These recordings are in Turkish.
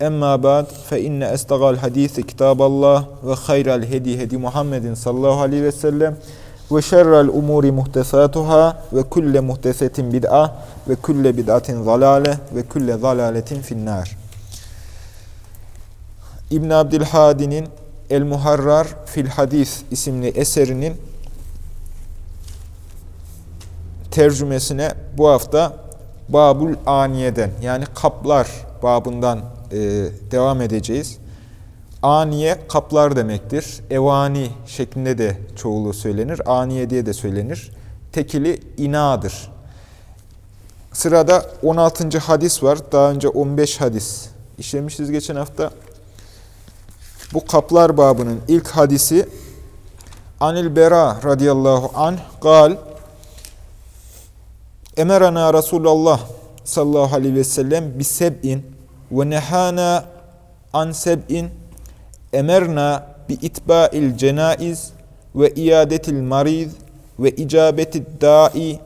Emma ba'd fe inne estagal hadisi kitaballah ve hayral hedi hedi Muhammedin sallallahu aleyhi ve sellem ve şerrel umuri muhtesatuhâ ve kulle muhtesetin bid'a ve kulle bid'atin zalale ve kulle zalaletin finnâr. İbn Abdülhadi'nin El Muharrar fil Hadis isimli eserinin tercümesine bu hafta Babul Aniye'den yani kaplar babından e, devam edeceğiz. Aniye kaplar demektir. Evani şeklinde de çoğulu söylenir. Aniye diye de söylenir. Tekili inadır. Sırada 16. hadis var. Daha önce 15 hadis işlemişiz geçen hafta. Bu kaplar babının ilk hadisi Anil Bera radıyallahu anh gal Emerana Resulullah sallallahu aleyhi ve sellem biseb'in ve nehana an seb'in emerna bi itba'il cenaiz ve iadetil marid ve icabetid da'i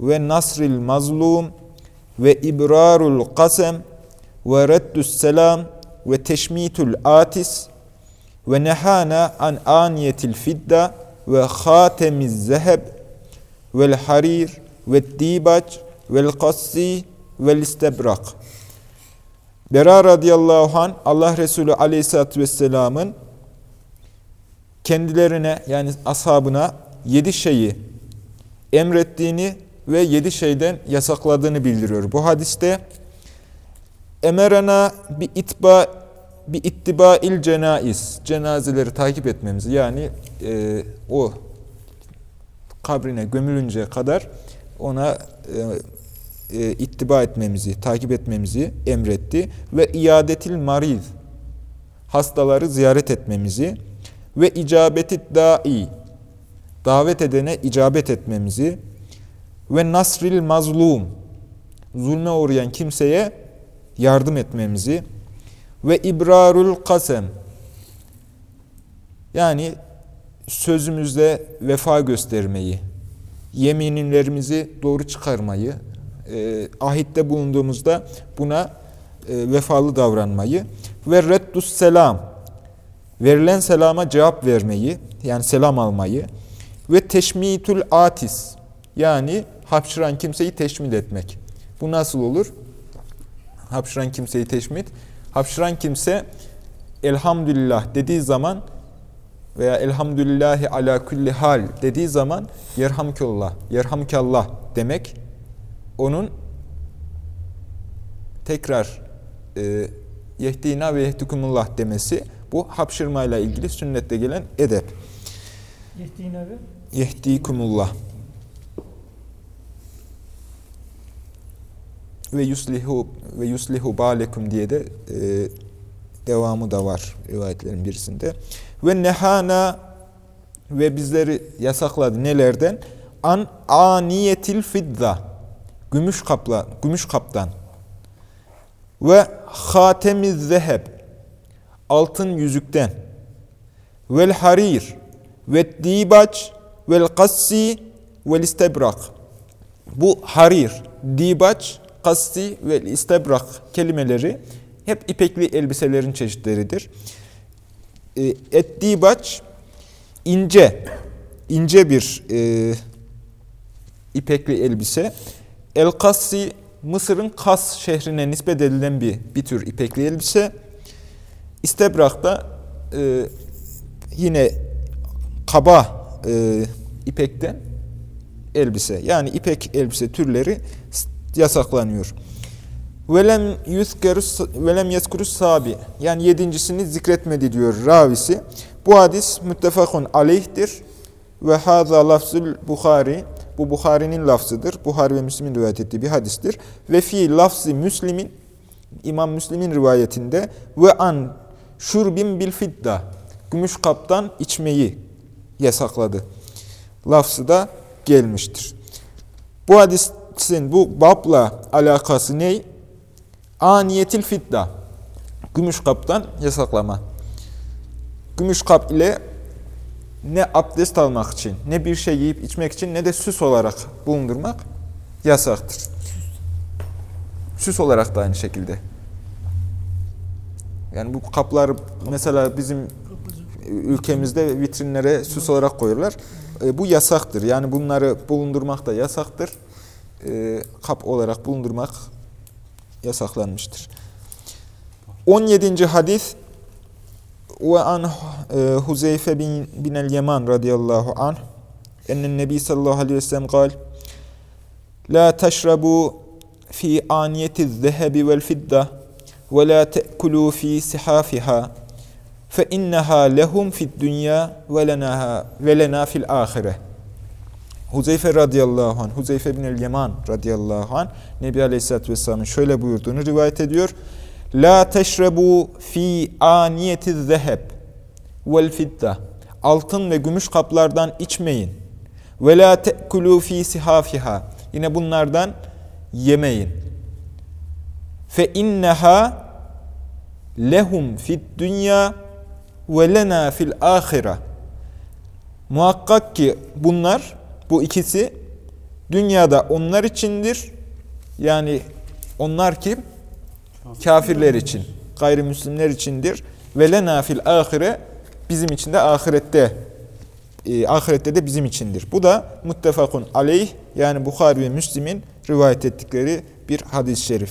ve nasril mazlum ve ibrarul kasem ve reddus selam ve teşmitul atis ve nehana an aniyetil fidda ve hatemiz zeheb vel harir ve dibac vel kassi vel istebrak. Bera radıyallahu an Allah Resulü aleyhissalatü vesselamın kendilerine yani ashabına yedi şeyi emrettiğini ve yedi şeyden yasakladığını bildiriyor. Bu hadiste emerana bir itba bir ittibail cenaiz cenazeleri takip etmemizi yani e, o kabrine gömülünceye kadar ona e, e, ittiba etmemizi, takip etmemizi emretti. Ve iadetil marid, hastaları ziyaret etmemizi ve icabeti da'i, davet edene icabet etmemizi ve nasril mazlum, zulme uğrayan kimseye yardım etmemizi ve ibrarul kasem, yani sözümüzde vefa göstermeyi, yeminlerimizi doğru çıkarmayı, e, ahitte bulunduğumuzda buna e, vefalı davranmayı ve reddus selam, verilen selama cevap vermeyi, yani selam almayı ve teşmitül atis, yani hapşıran kimseyi teşmit etmek. Bu nasıl olur? Hapşıran kimseyi teşmit. Hapşıran kimse elhamdülillah dediği zaman veya elhamdülillahi ala kulli hal dediği zaman yerhamkallah, yerhamkallah demek onun tekrar e, yehdina ve yehdikumullah demesi bu hapşırmayla ilgili sünnette gelen edep. Yehdina ve? Yehdikumullah. Ve yuslihu ve yuslihu balekum diye de e, devamı da var rivayetlerin birisinde. Ve nehana ve bizleri yasakladı nelerden? An aniyetil fidda gümüş kapla, gümüş kaptan ve hatemiz zeheb altın yüzükten vel harir ve dibaç vel kassi vel istebrak bu harir, dibaç, kassi ve istebrak kelimeleri hep ipekli elbiselerin çeşitleridir. E, et dibaç ince, ince bir e, ipekli elbise. El-Kassi, Mısır'ın Kas şehrine nispet edilen bir, bir tür ipekli elbise. İstebrak da e, yine kaba e, ipekten elbise. Yani ipek elbise türleri yasaklanıyor. Velem yuzkerus velem yeskurus sabi. Yani yedincisini zikretmedi diyor ravisi. Bu hadis müttefakun aleyhtir ve haza lafzul Bukhari bu Bukhari'nin lafzıdır. Buhari ve Müslim'in rivayet ettiği bir hadistir. Ve fi lafzı Müslim'in İmam Müslim'in rivayetinde ve an şurbin bil fidda gümüş kaptan içmeyi yasakladı. lafzı da gelmiştir. Bu hadisin bu babla alakası ne? Aniyetil fidda. Gümüş kaptan yasaklama. Gümüş kap ile ne abdest almak için, ne bir şey yiyip içmek için, ne de süs olarak bulundurmak yasaktır. Süs olarak da aynı şekilde. Yani bu kaplar mesela bizim ülkemizde vitrinlere süs olarak koyuyorlar. E, bu yasaktır. Yani bunları bulundurmak da yasaktır. E, kap olarak bulundurmak yasaklanmıştır. 17. hadis ve an e, Huzeyfe bin, bin el-Yaman radıyallahu anh ennen nebi sallallahu aleyhi ve sellem kal La teşrabu fi aniyeti zehebi vel fidda ve la te'kulu fi sihafiha fe inneha lehum fid dünya ve lenaha ve lena fil ahire. Huzeyfe radıyallahu anh, Huzeyfe bin el-Yaman radıyallahu anh Nebi Aleyhisselatü Vesselam'ın şöyle buyurduğunu rivayet ediyor. La teşrebu fi aniyeti zeheb vel fidda. Altın ve gümüş kaplardan içmeyin. Ve la te'kulu fi sihafiha. Yine bunlardan yemeyin. Fe inneha lehum fid dünya ve lena fil ahire. Muhakkak ki bunlar, bu ikisi dünyada onlar içindir. Yani onlar kim? Kafirler için, gayrimüslimler içindir. Ve lena fil ahire bizim için de ahirette e, ahirette de bizim içindir. Bu da muttefakun aleyh yani Bukhari ve Müslim'in rivayet ettikleri bir hadis-i şerif.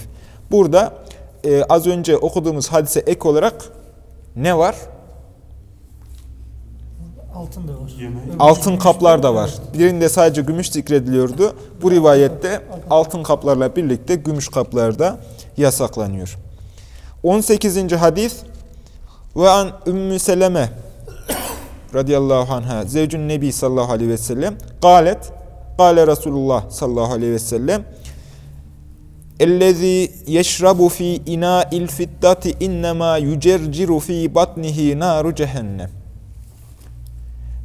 Burada e, az önce okuduğumuz hadise ek olarak ne var? Altın da var. Altın kaplar da var. Birinde sadece gümüş zikrediliyordu. Bu rivayette altın kaplarla birlikte gümüş kaplar da yasaklanıyor. 18. hadis ve an Ümmü Seleme radıyallahu anha zevcün nebi sallallahu aleyhi ve sellem galet gale Resulullah sallallahu aleyhi ve sellem ellezî yeşrabu fî inâil fiddati innemâ yücerciru fî batnihi nâru cehennem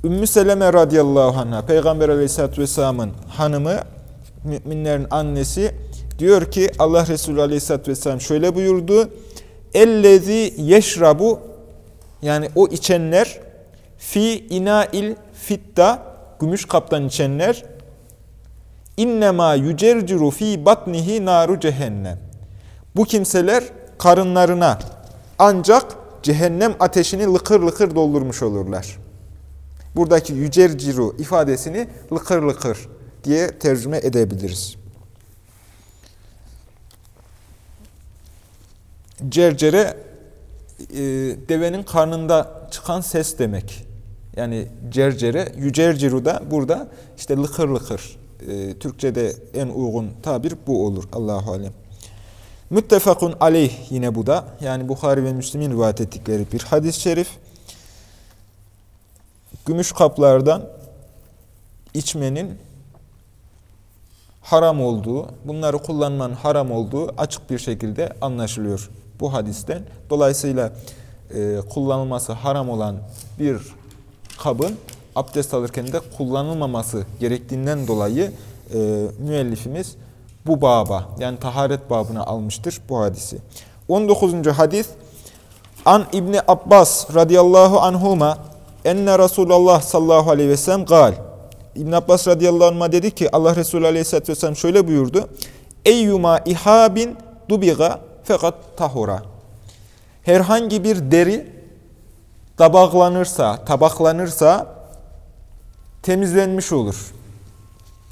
Ümmü Seleme radıyallahu anh'a Peygamber aleyhissalatü vesselamın hanımı müminlerin annesi diyor ki Allah Resulü aleyhissalatü vesselam şöyle buyurdu ellezî yeşrabu yani o içenler fi inail fitta gümüş kaptan içenler innema yücerciru fi batnihi naru cehennem. Bu kimseler karınlarına ancak cehennem ateşini lıkır lıkır doldurmuş olurlar. Buradaki yücerciru ifadesini lıkır lıkır diye tercüme edebiliriz. Cercere e, devenin karnında çıkan ses demek. Yani cercere, yücerciru da burada işte lıkır lıkır. E, Türkçe'de en uygun tabir bu olur. Allahu alem. Müttefakun aleyh yine bu da. Yani Bukhari ve Müslim'in rivayet ettikleri bir hadis-i şerif. Gümüş kaplardan içmenin haram olduğu, bunları kullanmanın haram olduğu açık bir şekilde anlaşılıyor bu hadisten. Dolayısıyla e, kullanılması haram olan bir kabın abdest alırken de kullanılmaması gerektiğinden dolayı e, müellifimiz bu baba yani taharet babına almıştır bu hadisi. 19. hadis An İbni Abbas radıyallahu anhuma enne Resulullah sallallahu aleyhi ve sellem gal. İbn Abbas radıyallahu anh'a dedi ki Allah Resulü aleyhisselatü vesselam şöyle buyurdu. Eyyuma ihabin dubiga fakat tahura. Herhangi bir deri tabaklanırsa, tabaklanırsa temizlenmiş olur.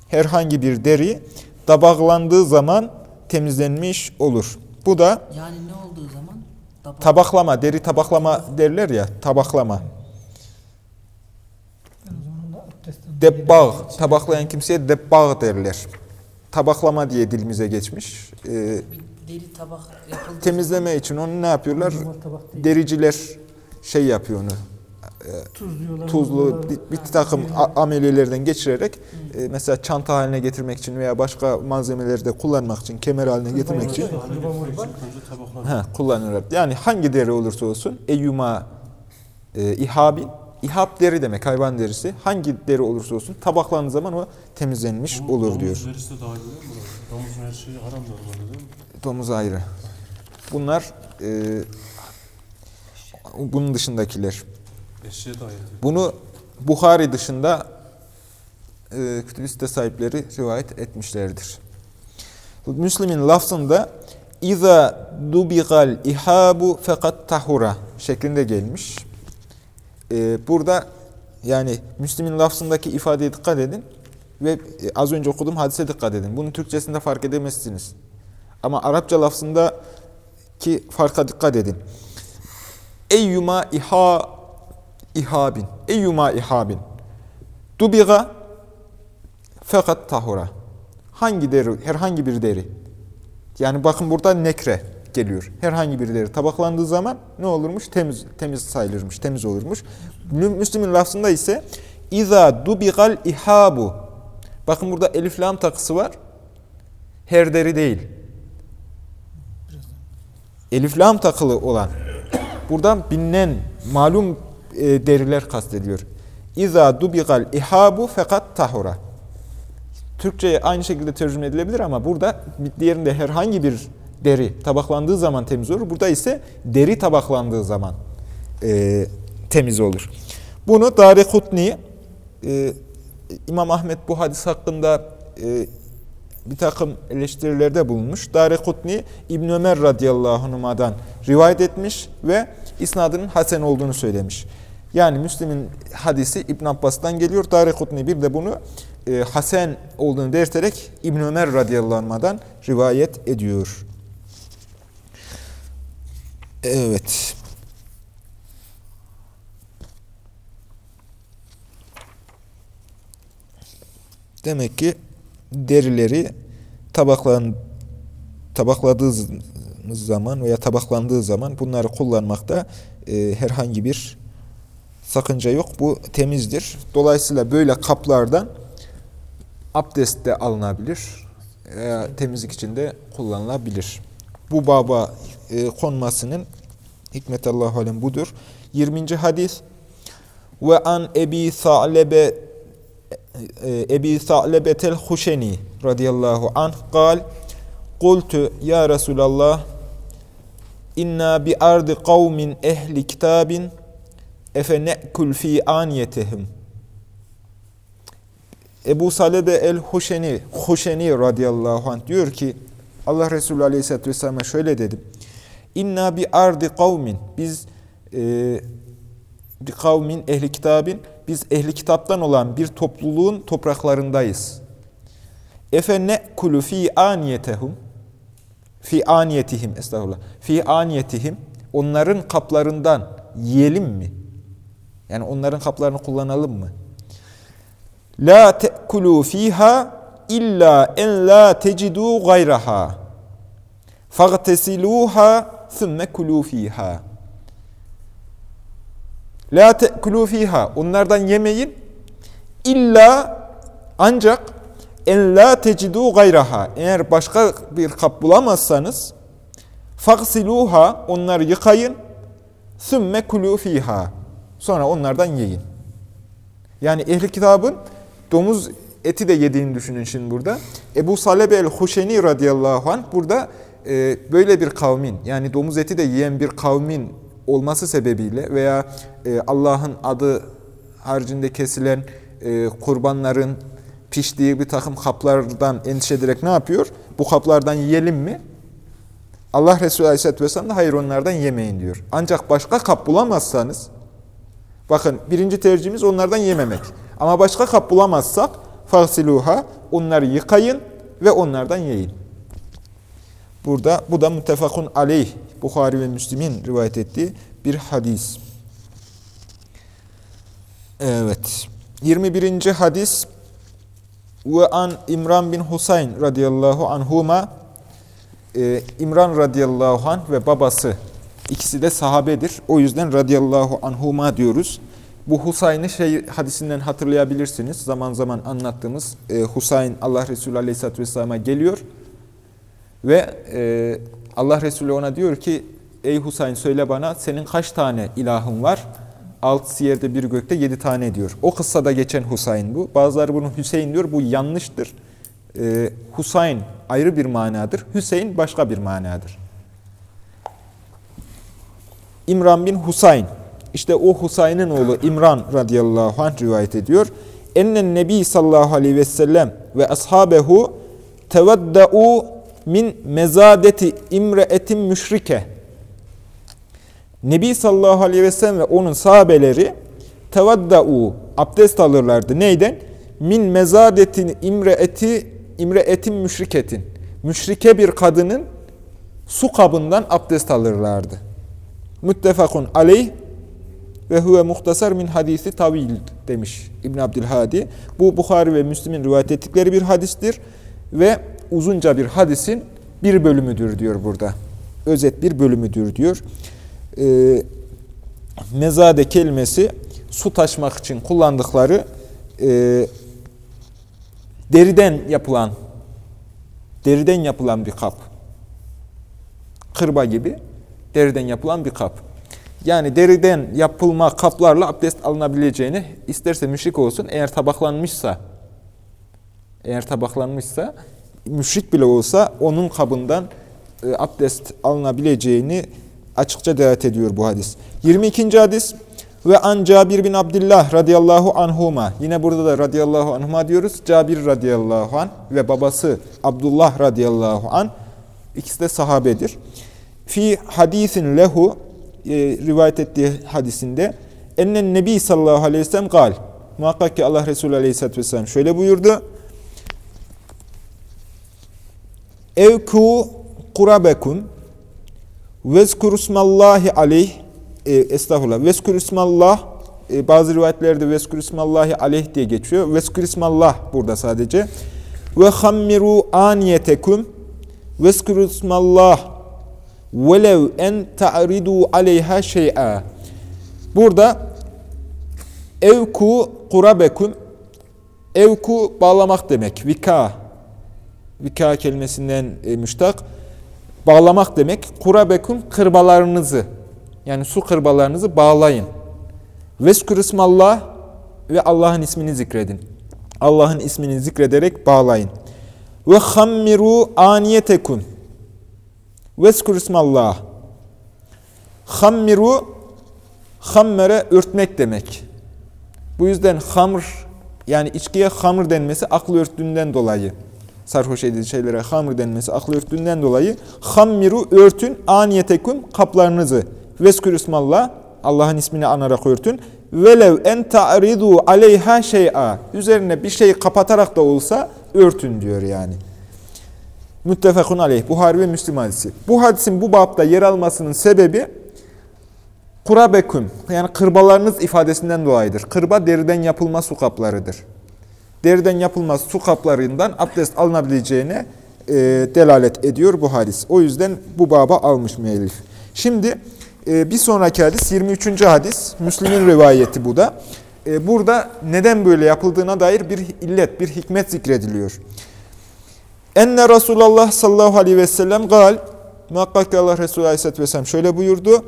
Herhangi bir deri tabaklandığı zaman temizlenmiş olur. Bu da Yani ne olduğu zaman? Tabak. tabaklama, deri tabaklama derler ya, tabaklama. Yani o zaman da abdestten Debbağ, tabaklayan kimseye debbağ derler. Tabaklama diye dilimize geçmiş. Ee, deri tabak yapıldığı temizleme için onu ne yapıyorlar? Dericiler şey yapıyor onu. Tuzluyorlar. Tuzlu bir, bir takım a- ameliyelerden geçirerek e, mesela çanta haline getirmek için veya başka malzemeleri de kullanmak için, kemer haline getirmek için ha, kullanıyorlar. Yani hangi deri olursa olsun eyyuma e, ihabin İhab deri demek hayvan derisi. Hangi deri olursa olsun tabaklandığı zaman o temizlenmiş Bu olur domuz diyor. derisi de dahil mu? buna? Domuzun her şeyi haram normalde değil mi? Domuz ayrı. Bunlar e, bunun dışındakiler. Eşeğe dahil ediyor. Bunu Bukhari dışında e, kütüb site sahipleri rivayet etmişlerdir. Müslim'in lafzında İza dubigal ihabu fakat tahura şeklinde gelmiş. E, burada yani Müslim'in lafzındaki ifadeye dikkat edin ve e, az önce okuduğum hadise dikkat edin. Bunun Türkçesinde fark edemezsiniz. Ama Arapça lafzındaki farka dikkat edin. Eyyuma iha ihabin. Eyyuma ihabin. Dubiga fakat tahura. Hangi deri? Herhangi bir deri. Yani bakın burada nekre geliyor. Herhangi bir deri tabaklandığı zaman ne olurmuş? Temiz temiz sayılırmış, temiz olurmuş. Mü- Müslüm'ün lafzında ise İza dubigal ihabu. Bakın burada elif lam takısı var. Her deri değil. Elif lam takılı olan. Buradan bilinen malum e, deriler kastediliyor. İza dubigal ihabu fakat tahura. Türkçe'ye aynı şekilde tercüme edilebilir ama burada diğerinde herhangi bir deri tabaklandığı zaman temiz olur. Burada ise deri tabaklandığı zaman e, temiz olur. Bunu Dari Kutni, e, İmam Ahmet bu hadis hakkında e, bir takım eleştirilerde bulunmuş. Dari Kutni İbn Ömer radıyallahu anhuma'dan rivayet etmiş ve isnadının hasen olduğunu söylemiş. Yani Müslim'in hadisi İbn Abbas'tan geliyor. Dari Kutni bir de bunu e, hasen olduğunu belirterek İbn Ömer radıyallahu anhuma'dan rivayet ediyor. Evet. Demek ki derileri tabaklan tabakladığınız zaman veya tabaklandığı zaman bunları kullanmakta e, herhangi bir sakınca yok. Bu temizdir. Dolayısıyla böyle kaplardan abdest de alınabilir. Veya temizlik için de kullanılabilir. Bu baba e, konmasının hikmet Allahu alem budur. 20. hadis ve an Ebi Sa'lebe Ebi Sa'lebetel Huşeni radıyallahu anh gal Kultu ya Resulallah inna bi ardi kavmin ehli kitabin efe ne'kul fi aniyetehim Ebu Salebe el-Huşeni Huşeni radıyallahu anh diyor ki Allah Resulü aleyhisselatü vesselam'a şöyle dedim. İnna bi ardi kavmin biz e, bir kavmin ehli kitabin biz ehli kitaptan olan bir topluluğun topraklarındayız. Efe ne'kulu fi aniyetehum fi aniyetihim estağfurullah. Fi aniyetihim onların kaplarından yiyelim mi? Yani onların kaplarını kullanalım mı? La te'kulu fiha illa en la tecidu gayraha. Fagtesiluha thumme kulu fiha. La te'kulu fiha. Onlardan yemeyin. İlla ancak en la tecidu gayraha. Eğer başka bir kap bulamazsanız fagsiluha onları yıkayın. Sümme kulu fiha. Sonra onlardan yiyin. Yani ehli kitabın domuz eti de yediğini düşünün şimdi burada. Ebu Salebe el-Huşeni radıyallahu anh burada böyle bir kavmin yani domuz eti de yiyen bir kavmin olması sebebiyle veya e, Allah'ın adı haricinde kesilen e, kurbanların piştiği bir takım kaplardan endişe ederek ne yapıyor? Bu kaplardan yiyelim mi? Allah Resulü Aleyhisselatü Vesselam da hayır onlardan yemeyin diyor. Ancak başka kap bulamazsanız, bakın birinci tercihimiz onlardan yememek. Ama başka kap bulamazsak, fasiluha onları yıkayın ve onlardan yiyin. Burada bu da muttefakun aleyh Bukhari ve Müslim'in rivayet ettiği bir hadis. Evet. 21. hadis ve an İmran bin Husayn radıyallahu anhuma e, İmran radıyallahu anh ve babası ikisi de sahabedir. O yüzden radıyallahu anhuma diyoruz. Bu Husayn'ı şey hadisinden hatırlayabilirsiniz. Zaman zaman anlattığımız e, Husayn Allah Resulü aleyhisselatü vesselam'a geliyor. Ve e, Allah Resulü ona diyor ki ey Husayn söyle bana senin kaç tane ilahın var? Altısı yerde bir gökte yedi tane diyor. O kıssada geçen Husayn bu. Bazıları bunu Hüseyin diyor. Bu yanlıştır. Ee, Husayn ayrı bir manadır. Hüseyin başka bir manadır. İmran bin Husayn. İşte o Husayn'ın oğlu İmran radıyallahu anh rivayet ediyor. Ennen Nebi sallallahu aleyhi ve sellem ve ashabehu tevedda'u min mezadeti imreetin müşrike. Nebi sallallahu aleyhi ve sellem ve onun sahabeleri tevadda'u abdest alırlardı. Neyden? Min mezadetin imreeti imreetin müşriketin. Müşrike bir kadının su kabından abdest alırlardı. Müttefakun aleyh ve huve muhtasar min hadisi tavil demiş İbn Abdülhadi. Bu Bukhari ve Müslim'in rivayet ettikleri bir hadistir ve uzunca bir hadisin bir bölümüdür diyor burada. Özet bir bölümüdür diyor. Ee, mezade kelimesi su taşmak için kullandıkları e, deriden yapılan deriden yapılan bir kap. Kırba gibi deriden yapılan bir kap. Yani deriden yapılma kaplarla abdest alınabileceğini isterse müşrik olsun eğer tabaklanmışsa eğer tabaklanmışsa müşrik bile olsa onun kabından e, abdest alınabileceğini açıkça delalet ediyor bu hadis. 22. hadis ve an Cabir bin Abdullah radıyallahu anhuma. Yine burada da radıyallahu anhuma diyoruz. Cabir radıyallahu an ve babası Abdullah radıyallahu an ikisi de sahabedir. Fi hadisin lehu e, rivayet ettiği hadisinde ennen nebi sallallahu aleyhi ve sellem gal. Muhakkak ki Allah Resulü aleyhisselatü vesselam şöyle buyurdu. Evku kurabekum vezkurusmallahi aleyh e, estağfurullah vezkurusmallah e, bazı rivayetlerde vezkurusmallahi aleyh diye geçiyor. Vezkurusmallah burada sadece. Ve hammiru aniyetekum vezkurusmallah velev en ta'ridu aleyha şey'a. Burada evku kurabekum evku bağlamak demek. Vika vika kelimesinden e, müştak bağlamak demek. Kurabekum kırbalarınızı yani su kırbalarınızı bağlayın. Veskür ismallah ve Allah'ın ismini zikredin. Allah'ın ismini zikrederek bağlayın. Ve hammiru aniyetekum. Veskür ismallah. Hammiru hammere örtmek demek. Bu yüzden hamr yani içkiye hamr denmesi aklı örttüğünden dolayı sarhoş edici şeylere hamr denmesi aklı örttüğünden dolayı hammiru örtün aniyeteküm kaplarınızı veskür ismallah Allah'ın ismini anarak örtün velev en ta'ridu aleyha şey'a üzerine bir şey kapatarak da olsa örtün diyor yani. Müttefekun aleyh. Buhari ve Müslim hadisi. Bu hadisin bu babda yer almasının sebebi kurabeküm yani kırbalarınız ifadesinden dolayıdır. Kırba deriden yapılma su kaplarıdır. Deriden yapılmaz su kaplarından abdest alınabileceğine e, delalet ediyor bu hadis. O yüzden bu baba almış müellif. Şimdi e, bir sonraki hadis 23. hadis. Müslim'in rivayeti bu da. E, burada neden böyle yapıldığına dair bir illet, bir hikmet zikrediliyor. Enne Resulullah sallallahu aleyhi ve sellem gal, muhakkak Allah Resulü aleyhisselatü vesselam şöyle buyurdu.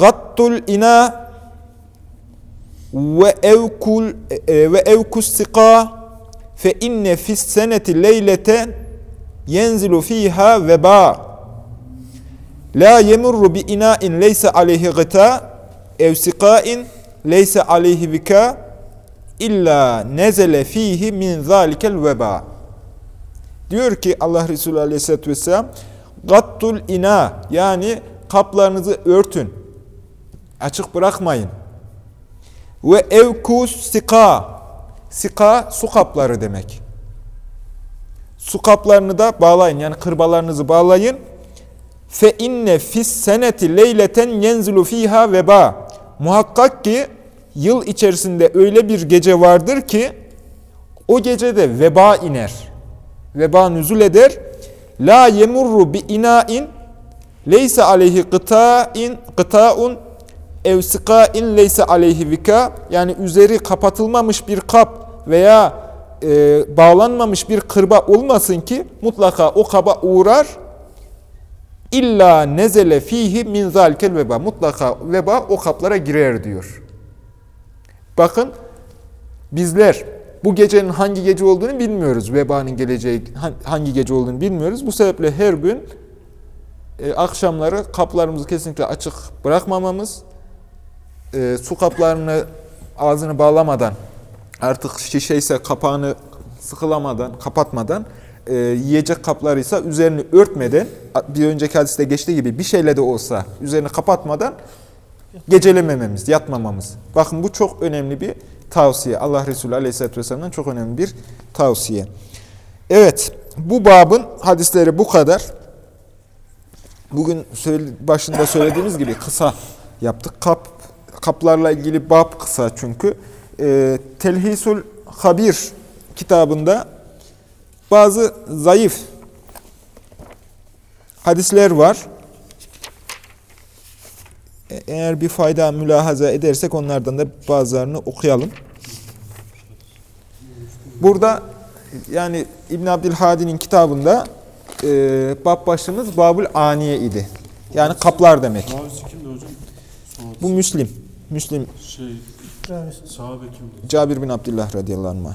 Gattul ina ve evkul ve evkus sika fe inne fis seneti leyleten yenzilu fiha veba la yemurru bi ina'in leysa aleyhi gıta ev sikain leysa aleyhi vika illa nezele fihi min zalikel veba diyor ki Allah Resulü aleyhisselatü vesselam gattul ina yani kaplarınızı örtün. Açık bırakmayın ve evkus sika. Sika su kapları demek. Su kaplarını da bağlayın. Yani kırbalarınızı bağlayın. Fe inne fis seneti leyleten yenzilu fiha veba. Muhakkak ki yıl içerisinde öyle bir gece vardır ki o gecede veba iner. Veba nüzul eder. La yemurru bi inain leyse aleyhi gıta'in gıta'un ev in leyse aleyhi vika yani üzeri kapatılmamış bir kap veya e, bağlanmamış bir kırba olmasın ki mutlaka o kaba uğrar İlla nezele fihi min zalikel veba. Mutlaka veba o kaplara girer diyor. Bakın bizler bu gecenin hangi gece olduğunu bilmiyoruz. Vebanın geleceği hangi gece olduğunu bilmiyoruz. Bu sebeple her gün e, akşamları kaplarımızı kesinlikle açık bırakmamamız, e, su kaplarını ağzını bağlamadan, artık şişe ise kapağını sıkılamadan, kapatmadan, e, yiyecek kapları ise üzerini örtmeden, bir önceki hadiste geçtiği gibi bir şeyle de olsa üzerini kapatmadan gecelemememiz, yatmamamız. Bakın bu çok önemli bir tavsiye. Allah Resulü Aleyhisselatü Vesselam'dan çok önemli bir tavsiye. Evet, bu babın hadisleri bu kadar. Bugün başında söylediğimiz gibi kısa yaptık. Kap, kaplarla ilgili bab kısa çünkü. E, Telhisul Habir kitabında bazı zayıf hadisler var. E, eğer bir fayda mülahaza edersek onlardan da bazılarını okuyalım. Burada yani İbn Abdülhadi'nin kitabında e, bab başlığımız Babul Aniye idi. Yani kaplar demek. Bu Müslim. Müslim Şey, sahabe kimdi? Cabir bin Abdullah radıyallahu anh.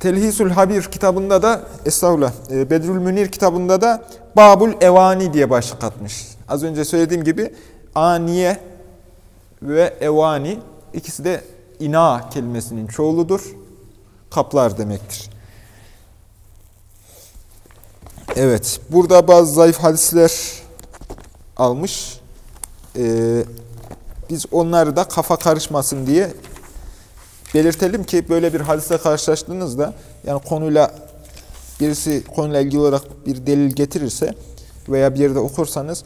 Telhisul Habir kitabında da Estağfurullah, e, Bedrül Münir kitabında da Babul Evani diye başlık atmış. Az önce söylediğim gibi aniye ve evani ikisi de ina kelimesinin çoğuludur. Kaplar demektir. Evet, burada bazı zayıf hadisler almış. Ee, biz onları da kafa karışmasın diye belirtelim ki böyle bir hadise karşılaştığınızda yani konuyla birisi konuyla ilgili olarak bir delil getirirse veya bir yerde okursanız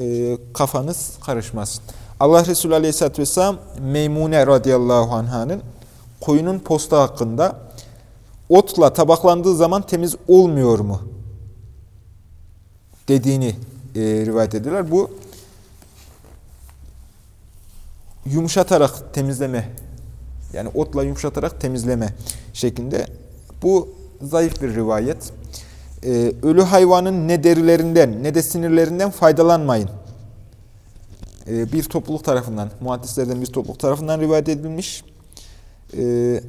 e, kafanız karışmasın. Allah Resulü Aleyhisselatü Vesselam Meymune radıyallahu anh'ın koyunun posta hakkında otla tabaklandığı zaman temiz olmuyor mu? dediğini e, rivayet ediyorlar. Bu yumuşatarak temizleme yani otla yumuşatarak temizleme şeklinde. Bu zayıf bir rivayet. Ee, ölü hayvanın ne derilerinden ne de sinirlerinden faydalanmayın. Ee, bir topluluk tarafından, muhaddislerden bir topluluk tarafından rivayet edilmiş. Ee,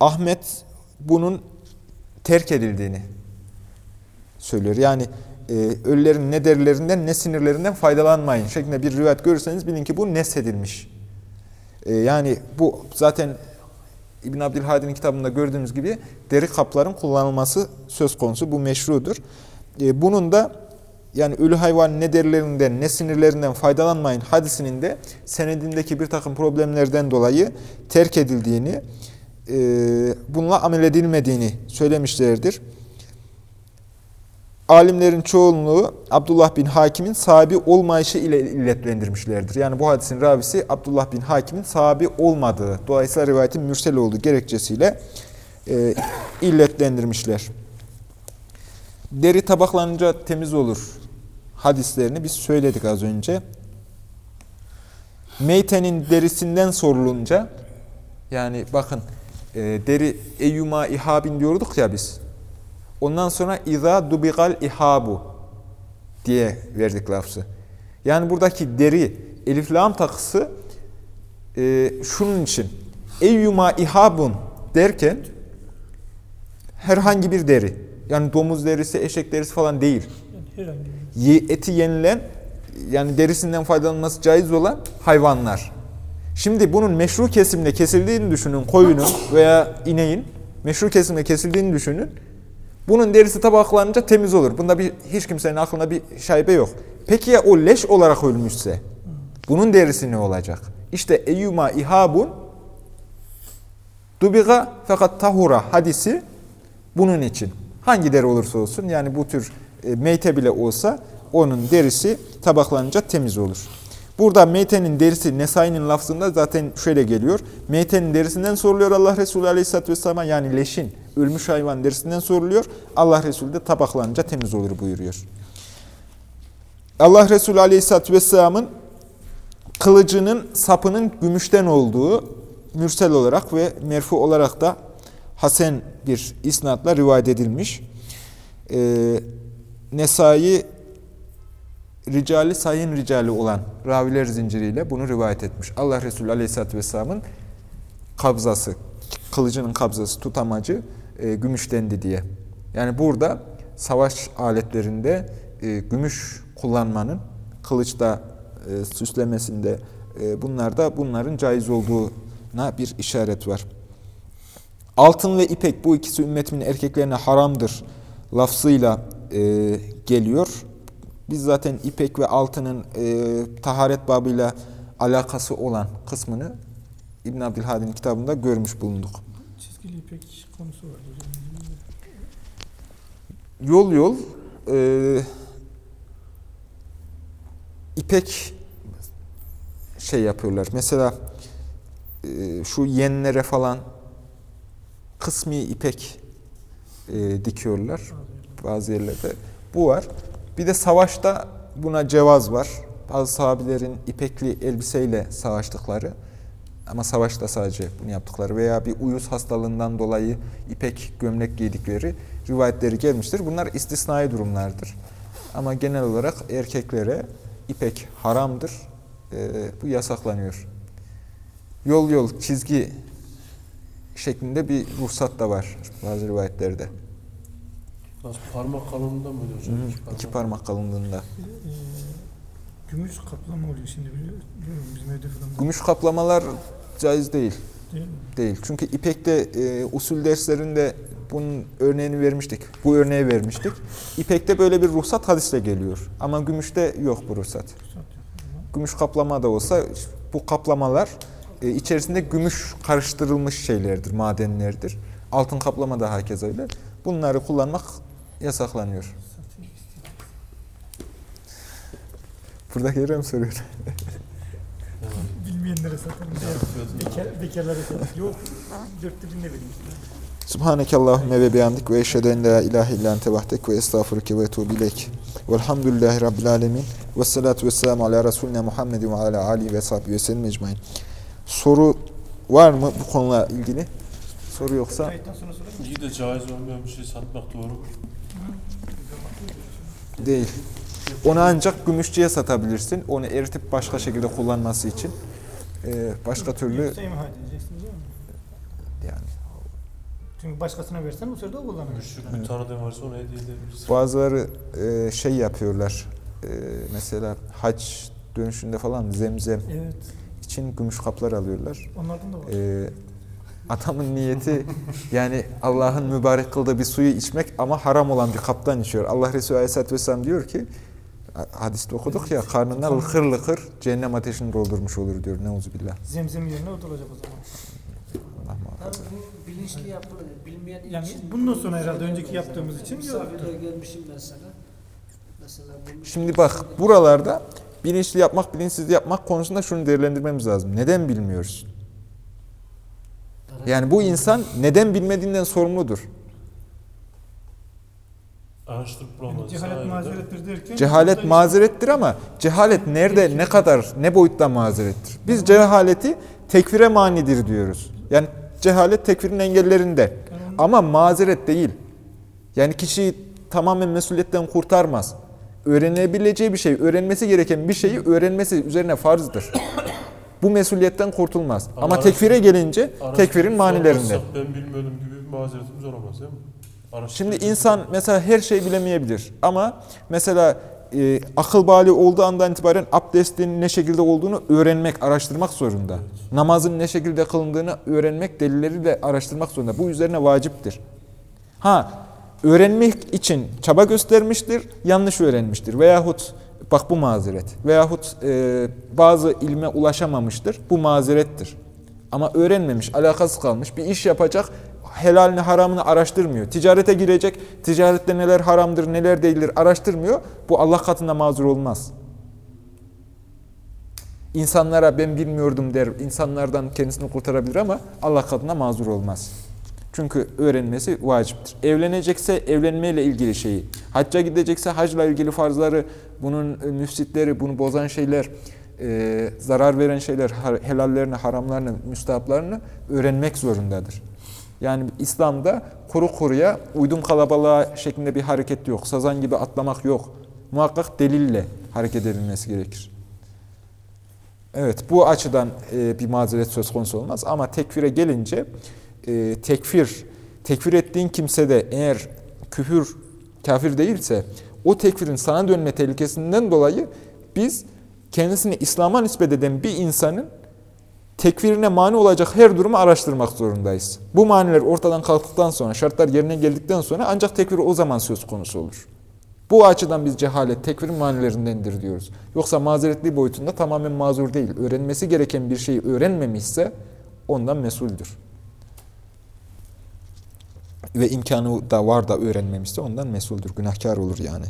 Ahmet bunun terk edildiğini söylüyor. Yani e, ölülerin ne derilerinden ne sinirlerinden faydalanmayın şeklinde bir rivayet görürseniz bilin ki bu nesedilmiş. E, yani bu zaten İbn Abdülhadi'nin kitabında gördüğümüz gibi deri kapların kullanılması söz konusu. Bu meşrudur. E, bunun da yani ölü hayvan ne derilerinden ne sinirlerinden faydalanmayın hadisinin de senedindeki bir takım problemlerden dolayı terk edildiğini, e, bununla amel edilmediğini söylemişlerdir. Alimlerin çoğunluğu Abdullah bin Hakim'in sahibi olmayışı ile illetlendirmişlerdir. Yani bu hadisin ravisi Abdullah bin Hakim'in sahibi olmadığı, dolayısıyla rivayetin mürsel olduğu gerekçesiyle e, illetlendirmişler. Deri tabaklanınca temiz olur hadislerini biz söyledik az önce. Meytenin derisinden sorulunca, yani bakın e, deri eyyuma ihabin diyorduk ya biz. Ondan sonra iza dubigal ihabu diye verdik lafzı. Yani buradaki deri, elif lam takısı e, şunun için eyyuma ihabun derken herhangi bir deri. Yani domuz derisi, eşek derisi falan değil. Bir. Eti yenilen, yani derisinden faydalanması caiz olan hayvanlar. Şimdi bunun meşru kesimle kesildiğini düşünün koyunun veya ineğin meşru kesimle kesildiğini düşünün. Bunun derisi tabaklanınca temiz olur. Bunda bir, hiç kimsenin aklında bir şaibe yok. Peki ya o leş olarak ölmüşse? Bunun derisi ne olacak? İşte eyyuma ihabun dubiga fakat tahura hadisi bunun için. Hangi deri olursa olsun yani bu tür e, meyte bile olsa onun derisi tabaklanınca temiz olur. Burada meytenin derisi Nesai'nin lafzında zaten şöyle geliyor. Meytenin derisinden soruluyor Allah Resulü Aleyhisselatü Vesselam'a yani leşin, ölmüş hayvan derisinden soruluyor. Allah Resulü de tabaklanınca temiz olur buyuruyor. Allah Resulü Aleyhisselatü Vesselam'ın kılıcının sapının gümüşten olduğu mürsel olarak ve merfu olarak da hasen bir isnatla rivayet edilmiş. Ee, Nesai ricali sayın ricali olan raviler zinciriyle bunu rivayet etmiş. Allah Resulü Aleyhisselatü Vesselam'ın kabzası, kılıcının kabzası, tutamacı e, gümüştendi diye. Yani burada savaş aletlerinde e, gümüş kullanmanın kılıçta e, süslemesinde e, bunlarda bunların caiz olduğuna bir işaret var. Altın ve ipek bu ikisi ümmetimin erkeklerine haramdır lafzıyla e, geliyor. Biz zaten ipek ve altının e, taharet babıyla alakası olan kısmını İbn Abdülhadi'nin kitabında görmüş bulunduk. Çizgili ipek konusu var. Yol yol e, ipek şey yapıyorlar. Mesela e, şu yenlere falan kısmi ipek e, dikiyorlar bazı yerlerde. Bu var. Bir de savaşta buna cevaz var. Bazı sahabilerin ipekli elbiseyle savaştıkları ama savaşta sadece bunu yaptıkları veya bir uyuz hastalığından dolayı ipek gömlek giydikleri rivayetleri gelmiştir. Bunlar istisnai durumlardır. Ama genel olarak erkeklere ipek haramdır. Ee, bu yasaklanıyor. Yol yol çizgi şeklinde bir ruhsat da var bazı rivayetlerde. Nasıl parmak kalınlığında mı hocam? Hı, İki parmak. iki parmak kalınlığında. Ee, gümüş kaplama oluyor şimdi biliyorum bizim evde falan. Gümüş kaplamalar caiz değil. Değil mi? Değil. Çünkü İpek'te e, usul derslerinde bunun örneğini vermiştik. Bu örneği vermiştik. İpek'te böyle bir ruhsat hadisle geliyor. Ama gümüşte yok bu ruhsat. Gümüş kaplama da olsa bu kaplamalar e, içerisinde gümüş karıştırılmış şeylerdir, madenlerdir. Altın kaplama da hakeza öyle. Bunları kullanmak yasaklanıyor. satayım istedim. Buradaki yere mi soruyor? Bilmeyenlere satarım. Bekar, bekarlara satarım. Yok. Dörtte birine vereyim. Subhaneke Allahümme ve bihamdik ve eşhedü en la ilahe illa ente vahdek ve estağfuruke ve ileyk. Velhamdülillahi Rabbil alemin. Ve salatu ve selamu ala Resulüne Muhammedin ve ala alihi ve sahbihi ve sellem ecmain. Soru var mı bu konuyla ilgili? Soru yoksa. İyi de caiz olmayan bir şey satmak doğru mu? Değil. Onu ancak gümüşçüye satabilirsin. Onu eritip başka şekilde kullanması için. Ee, başka türlü Yoksa imha edeceksiniz değil mi? yani Çünkü başkasına versen bu sırada o kullanır. Küçük bir tanıdığın varsa ona hediye edebilirsin. bazıları e, şey yapıyorlar. E, mesela hac dönüşünde falan zemzem Evet. için gümüş kaplar alıyorlar. Onlardan da var. Ee, adamın niyeti yani Allah'ın mübarek kıldığı bir suyu içmek ama haram olan bir kaptan içiyor. Allah Resulü Aleyhisselatü Vesselam diyor ki hadiste okuduk ya karnına lıkır lıkır cehennem ateşini doldurmuş olur diyor. Neuzubillah. Zemzem yerine o da olacak o zaman. Allah muhafaza. Bu bilinçli yapılır. Bilmeyen Yani için. bundan sonra herhalde önceki yaptığımız için Misafirliğe yoktu. gelmişim. Mesela bu- Şimdi bak buralarda bilinçli yapmak, bilinçsiz yapmak konusunda şunu değerlendirmemiz lazım. Neden bilmiyoruz? Yani bu insan neden bilmediğinden sorumludur. Araştırıp Yani bulamaz. cehalet mazerettir derken Cehalet mazerettir ama cehalet nerede, ne kadar, ne boyutta mazerettir? Biz cehaleti tekfire manidir diyoruz. Yani cehalet tekfirin engellerinde. Ama mazeret değil. Yani kişiyi tamamen mesuliyetten kurtarmaz. Öğrenebileceği bir şey, öğrenmesi gereken bir şeyi öğrenmesi üzerine farzdır. Bu mesuliyetten kurtulmaz. Ama, Ama tekfire gelince tekfirin manilerinde. Ben bilmiyordum gibi bir mazeretimiz olamaz değil mi? Şimdi insan mesela her şeyi bilemeyebilir ama mesela e, akıl bali olduğu andan itibaren abdestin ne şekilde olduğunu öğrenmek, araştırmak zorunda. Namazın ne şekilde kılındığını öğrenmek, delilleriyle araştırmak zorunda. Bu üzerine vaciptir. Ha, öğrenmek için çaba göstermiştir, yanlış öğrenmiştir. Veyahut, bak bu mazeret. Veyahut e, bazı ilme ulaşamamıştır, bu mazerettir. Ama öğrenmemiş, alakasız kalmış, bir iş yapacak, helalini haramını araştırmıyor. Ticarete girecek, ticarette neler haramdır, neler değildir araştırmıyor. Bu Allah katında mazur olmaz. İnsanlara ben bilmiyordum der, insanlardan kendisini kurtarabilir ama Allah katında mazur olmaz. Çünkü öğrenmesi vaciptir. Evlenecekse evlenmeyle ilgili şeyi, hacca gidecekse hacla ilgili farzları, bunun e, müfsitleri, bunu bozan şeyler, e, zarar veren şeyler, helallerini, haramlarını, müstahaplarını öğrenmek zorundadır. Yani İslam'da kuru kuruya uydum kalabalığa şeklinde bir hareket yok. Sazan gibi atlamak yok. Muhakkak delille hareket edilmesi gerekir. Evet, bu açıdan e, bir mazeret söz konusu olmaz. Ama tekfire gelince e, tekfir, tekfir ettiğin kimse de eğer küfür, kafir değilse o tekfirin sana dönme tehlikesinden dolayı biz kendisini İslam'a nispet eden bir insanın tekfirine mani olacak her durumu araştırmak zorundayız. Bu maniler ortadan kalktıktan sonra, şartlar yerine geldikten sonra ancak tekfir o zaman söz konusu olur. Bu açıdan biz cehalet tekfirin manilerindendir diyoruz. Yoksa mazeretli boyutunda tamamen mazur değil. Öğrenmesi gereken bir şeyi öğrenmemişse ondan mesuldür. Ve imkanı da var da öğrenmemişse ondan mesuldür. Günahkar olur yani.